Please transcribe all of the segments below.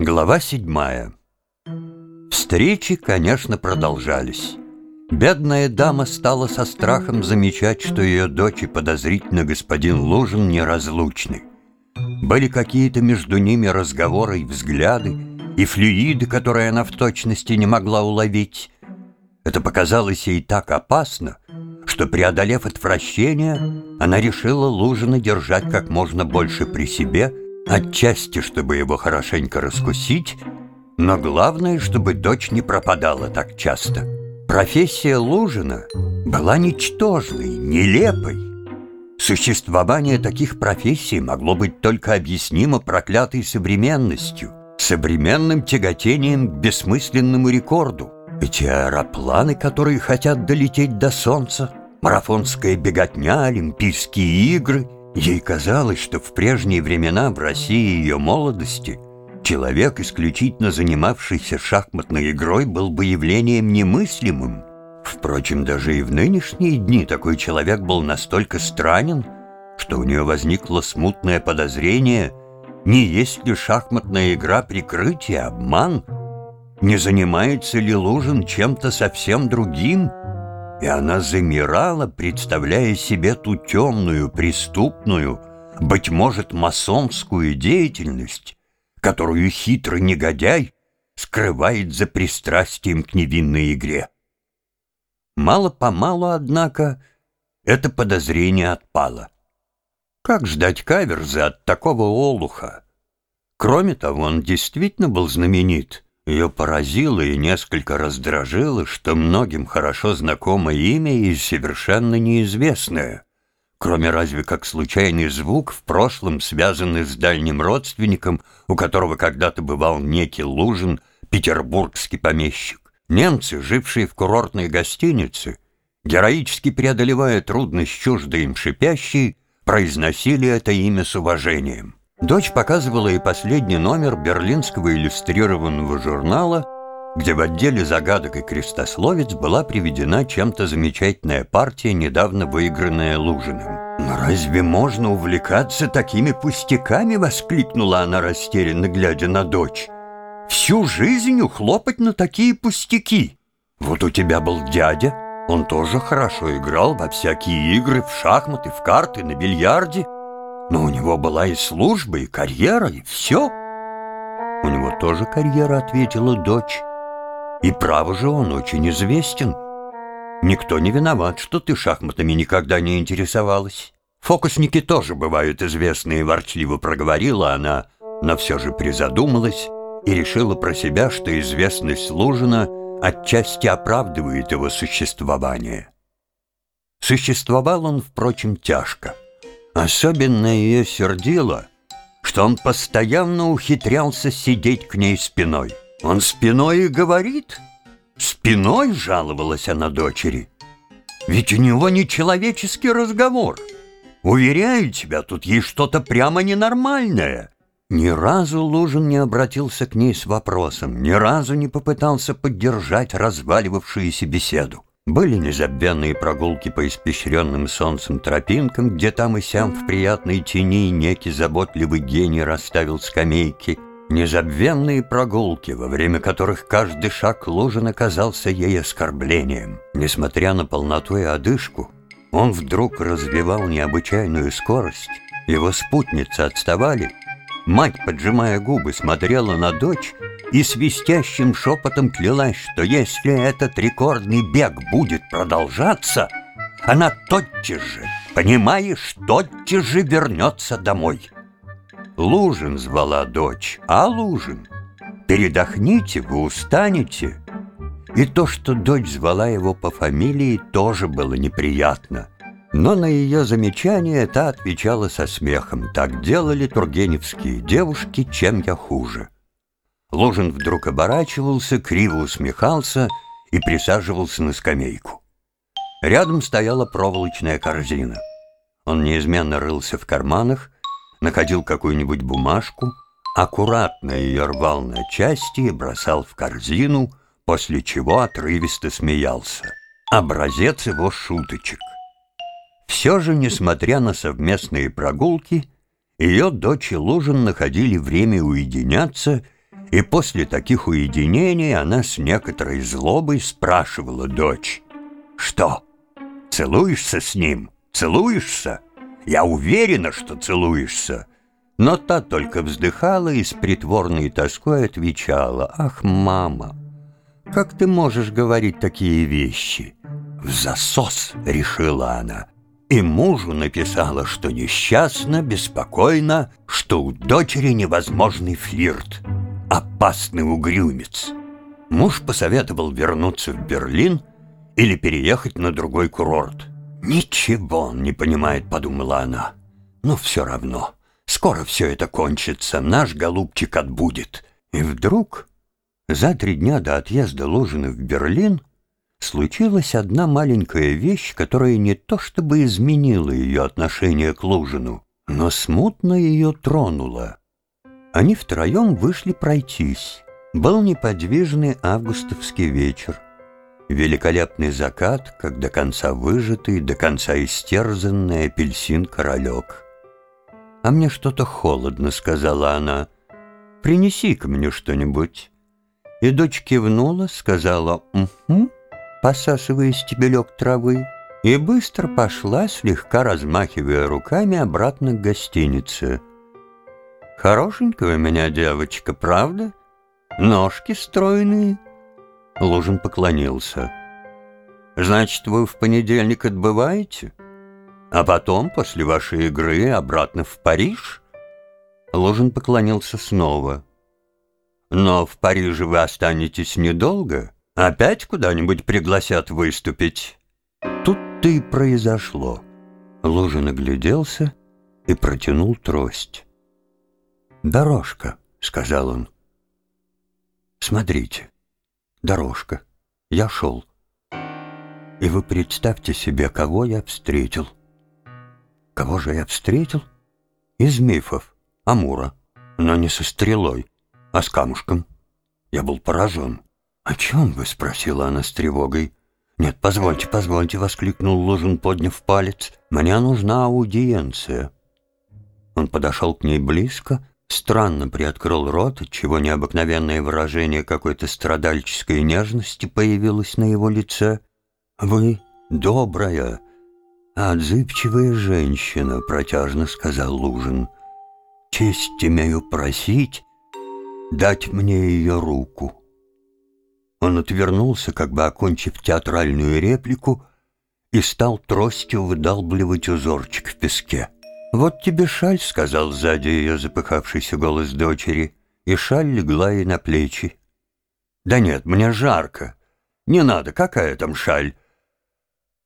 Глава седьмая. Встречи, конечно, продолжались. Бедная дама стала со страхом замечать, что ее дочь и подозрительно господин Лужин неразлучны. Были какие-то между ними разговоры и взгляды, и флюиды, которые она в точности не могла уловить. Это показалось ей так опасно, что, преодолев отвращение, она решила Лужина держать как можно больше при себе – Отчасти, чтобы его хорошенько раскусить, но главное, чтобы дочь не пропадала так часто. Профессия Лужина была ничтожной, нелепой. Существование таких профессий могло быть только объяснимо проклятой современностью, современным тяготением к бессмысленному рекорду. Эти аэропланы, которые хотят долететь до Солнца, марафонская беготня, Олимпийские игры — Ей казалось, что в прежние времена в России ее молодости человек, исключительно занимавшийся шахматной игрой, был бы явлением немыслимым. Впрочем, даже и в нынешние дни такой человек был настолько странен, что у нее возникло смутное подозрение, не есть ли шахматная игра прикрытие, обман, не занимается ли Лужин чем-то совсем другим — и она замирала, представляя себе ту темную, преступную, быть может, масонскую деятельность, которую хитрый негодяй скрывает за пристрастием к невинной игре. Мало-помалу, однако, это подозрение отпало. Как ждать каверзы от такого олуха? Кроме того, он действительно был знаменит — ее поразило и несколько раздражило, что многим хорошо знакомое имя и совершенно неизвестное, кроме разве как случайный звук, в прошлом связанный с дальним родственником, у которого когда-то бывал некий Лужин, петербургский помещик. Немцы, жившие в курортной гостинице, героически преодолевая трудность чуждой им шипящей, произносили это имя с уважением. Дочь показывала ей последний номер берлинского иллюстрированного журнала, где в отделе загадок и крестословец была приведена чем-то замечательная партия, недавно выигранная Лужиным. «Но разве можно увлекаться такими пустяками?» — воскликнула она растерянно, глядя на дочь. «Всю жизнь ухлопать на такие пустяки! Вот у тебя был дядя, он тоже хорошо играл во всякие игры, в шахматы, в карты, на бильярде». Но у него была и служба, и карьера, и все. У него тоже карьера, ответила дочь. И право же он очень известен. Никто не виноват, что ты шахматами никогда не интересовалась. Фокусники тоже бывают известные, ворчливо проговорила она, но все же призадумалась и решила про себя, что известность Лужина отчасти оправдывает его существование. Существовал он, впрочем, тяжко. Особенно ее сердило, что он постоянно ухитрялся сидеть к ней спиной. Он спиной и говорит. Спиной жаловалась она дочери. Ведь у него не человеческий разговор. Уверяю тебя, тут есть что-то прямо ненормальное. Ни разу Лужин не обратился к ней с вопросом, ни разу не попытался поддержать разваливавшуюся беседу. Были незабвенные прогулки по испещренным солнцем тропинкам, где там и сям в приятной тени некий заботливый гений расставил скамейки. Незабвенные прогулки, во время которых каждый шаг Лужин оказался ей оскорблением. Несмотря на полноту и одышку, он вдруг развивал необычайную скорость. Его спутницы отставали. Мать, поджимая губы, смотрела на дочь и свистящим шепотом клялась, что если этот рекордный бег будет продолжаться, она тотчас же, понимаешь, тотчас же вернется домой. Лужин звала дочь, а Лужин, передохните, вы устанете. И то, что дочь звала его по фамилии, тоже было неприятно. Но на ее замечание та отвечала со смехом. Так делали тургеневские девушки, чем я хуже. Лужин вдруг оборачивался, криво усмехался и присаживался на скамейку. Рядом стояла проволочная корзина. Он неизменно рылся в карманах, находил какую-нибудь бумажку, аккуратно ее рвал на части и бросал в корзину, после чего отрывисто смеялся. Образец его шуточек. Все же, несмотря на совместные прогулки, ее дочь и Лужин находили время уединяться И после таких уединений она с некоторой злобой спрашивала дочь. «Что, целуешься с ним? Целуешься? Я уверена, что целуешься». Но та только вздыхала и с притворной тоской отвечала. «Ах, мама, как ты можешь говорить такие вещи?» «В засос», — решила она. И мужу написала, что несчастна, беспокойна, что у дочери невозможный флирт, опасный угрюмец. Муж посоветовал вернуться в Берлин или переехать на другой курорт. «Ничего он не понимает», — подумала она. «Но все равно, скоро все это кончится, наш голубчик отбудет». И вдруг, за три дня до отъезда Лужины в Берлин, случилась одна маленькая вещь, которая не то чтобы изменила ее отношение к Лужину, но смутно ее тронула. Они втроем вышли пройтись. Был неподвижный августовский вечер. Великолепный закат, как до конца выжатый, до конца истерзанный апельсин-королек. «А мне что-то холодно», — сказала она. «Принеси-ка мне что-нибудь». И дочь кивнула, сказала «Угу», посасывая стебелек травы, и быстро пошла, слегка размахивая руками, обратно к гостинице. «Хорошенькая у меня девочка, правда? Ножки стройные». Лужин поклонился. «Значит, вы в понедельник отбываете? А потом, после вашей игры, обратно в Париж?» Лужин поклонился снова. «Но в Париже вы останетесь недолго?» Опять куда-нибудь пригласят выступить? Тут-то и произошло. Лужин огляделся и протянул трость. «Дорожка», — сказал он. «Смотрите, дорожка. Я шел. И вы представьте себе, кого я встретил. Кого же я встретил? Из мифов. Амура. Но не со стрелой, а с камушком. Я был поражен. «О чем вы?» — спросила она с тревогой. «Нет, позвольте, позвольте», — воскликнул Лужин, подняв палец. «Мне нужна аудиенция». Он подошел к ней близко, странно приоткрыл рот, отчего необыкновенное выражение какой-то страдальческой нежности появилось на его лице. «Вы добрая, отзывчивая женщина», — протяжно сказал Лужин. «Честь имею просить дать мне ее руку». Он отвернулся, как бы окончив театральную реплику, и стал тростью выдалбливать узорчик в песке. «Вот тебе шаль», — сказал сзади ее запыхавшийся голос дочери, и шаль легла ей на плечи. «Да нет, мне жарко. Не надо, какая там шаль?»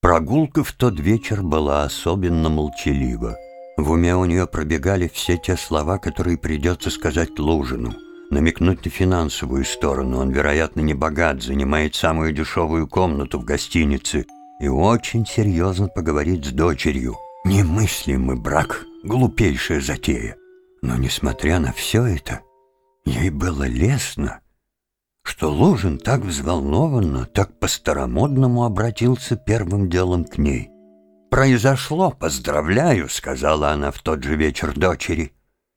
Прогулка в тот вечер была особенно молчалива. В уме у нее пробегали все те слова, которые придется сказать Лужину — намекнуть на финансовую сторону. Он, вероятно, не богат, занимает самую дешевую комнату в гостинице и очень серьезно поговорить с дочерью. Немыслимый брак, глупейшая затея. Но, несмотря на все это, ей было лестно, что Лужин так взволнованно, так по-старомодному обратился первым делом к ней. «Произошло, поздравляю», — сказала она в тот же вечер дочери.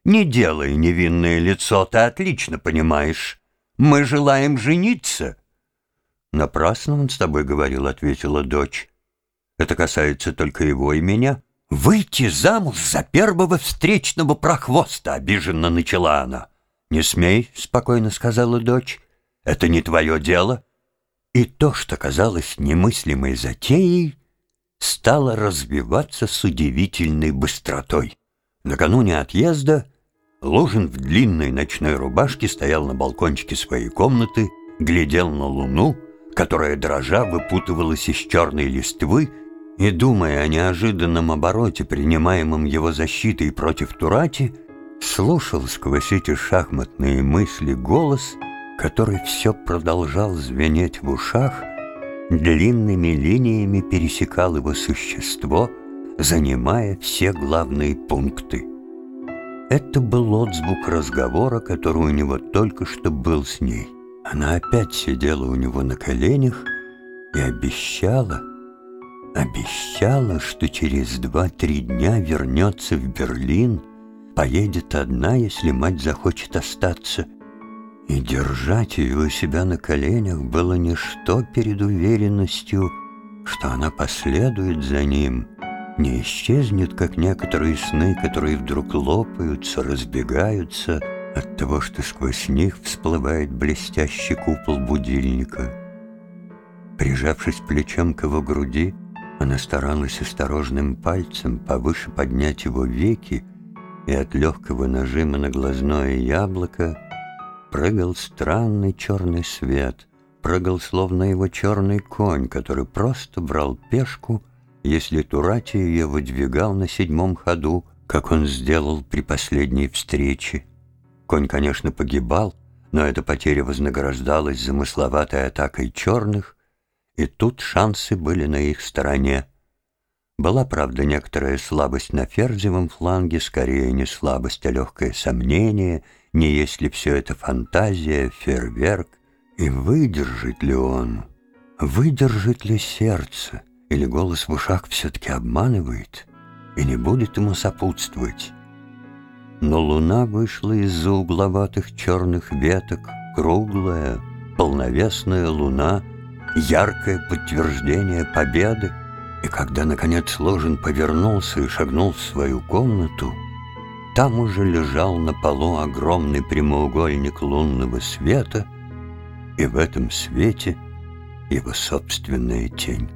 Не делай невинное лицо, ты отлично понимаешь. Мы желаем жениться. Напрасно он с тобой говорил, ответила дочь. Это касается только его и меня. Выйти замуж за первого встречного прохвоста, обиженно начала она. Не смей, спокойно сказала дочь. Это не твое дело. И то, что казалось немыслимой затеей, стало развиваться с удивительной быстротой. Накануне отъезда Лужин в длинной ночной рубашке стоял на балкончике своей комнаты, глядел на луну, которая, дрожа, выпутывалась из черной листвы, и, думая о неожиданном обороте, принимаемом его защитой против Турати, слушал сквозь эти шахматные мысли голос, который все продолжал звенеть в ушах, длинными линиями пересекал его существо, занимая все главные пункты. Это был отзвук разговора, который у него только что был с ней. Она опять сидела у него на коленях и обещала, обещала, что через два-три дня вернется в Берлин, поедет одна, если мать захочет остаться. И держать ее у себя на коленях было ничто перед уверенностью, что она последует за ним, не исчезнет, как некоторые сны, которые вдруг лопаются, разбегаются от того, что сквозь них всплывает блестящий купол будильника. Прижавшись плечом к его груди, она старалась осторожным пальцем повыше поднять его веки, и от легкого нажима на глазное яблоко прыгал странный черный свет, прыгал словно его черный конь, который просто брал пешку, если Турати ее выдвигал на седьмом ходу, как он сделал при последней встрече. Конь, конечно, погибал, но эта потеря вознаграждалась замысловатой атакой черных, и тут шансы были на их стороне. Была, правда, некоторая слабость на ферзевом фланге, скорее не слабость, а легкое сомнение, не есть ли все это фантазия, фейерверк, и выдержит ли он, выдержит ли сердце, или голос в ушах все-таки обманывает и не будет ему сопутствовать. Но луна вышла из-за угловатых черных веток, круглая, полновесная луна, яркое подтверждение победы, и когда, наконец, Ложин повернулся и шагнул в свою комнату, там уже лежал на полу огромный прямоугольник лунного света, и в этом свете его собственная тень.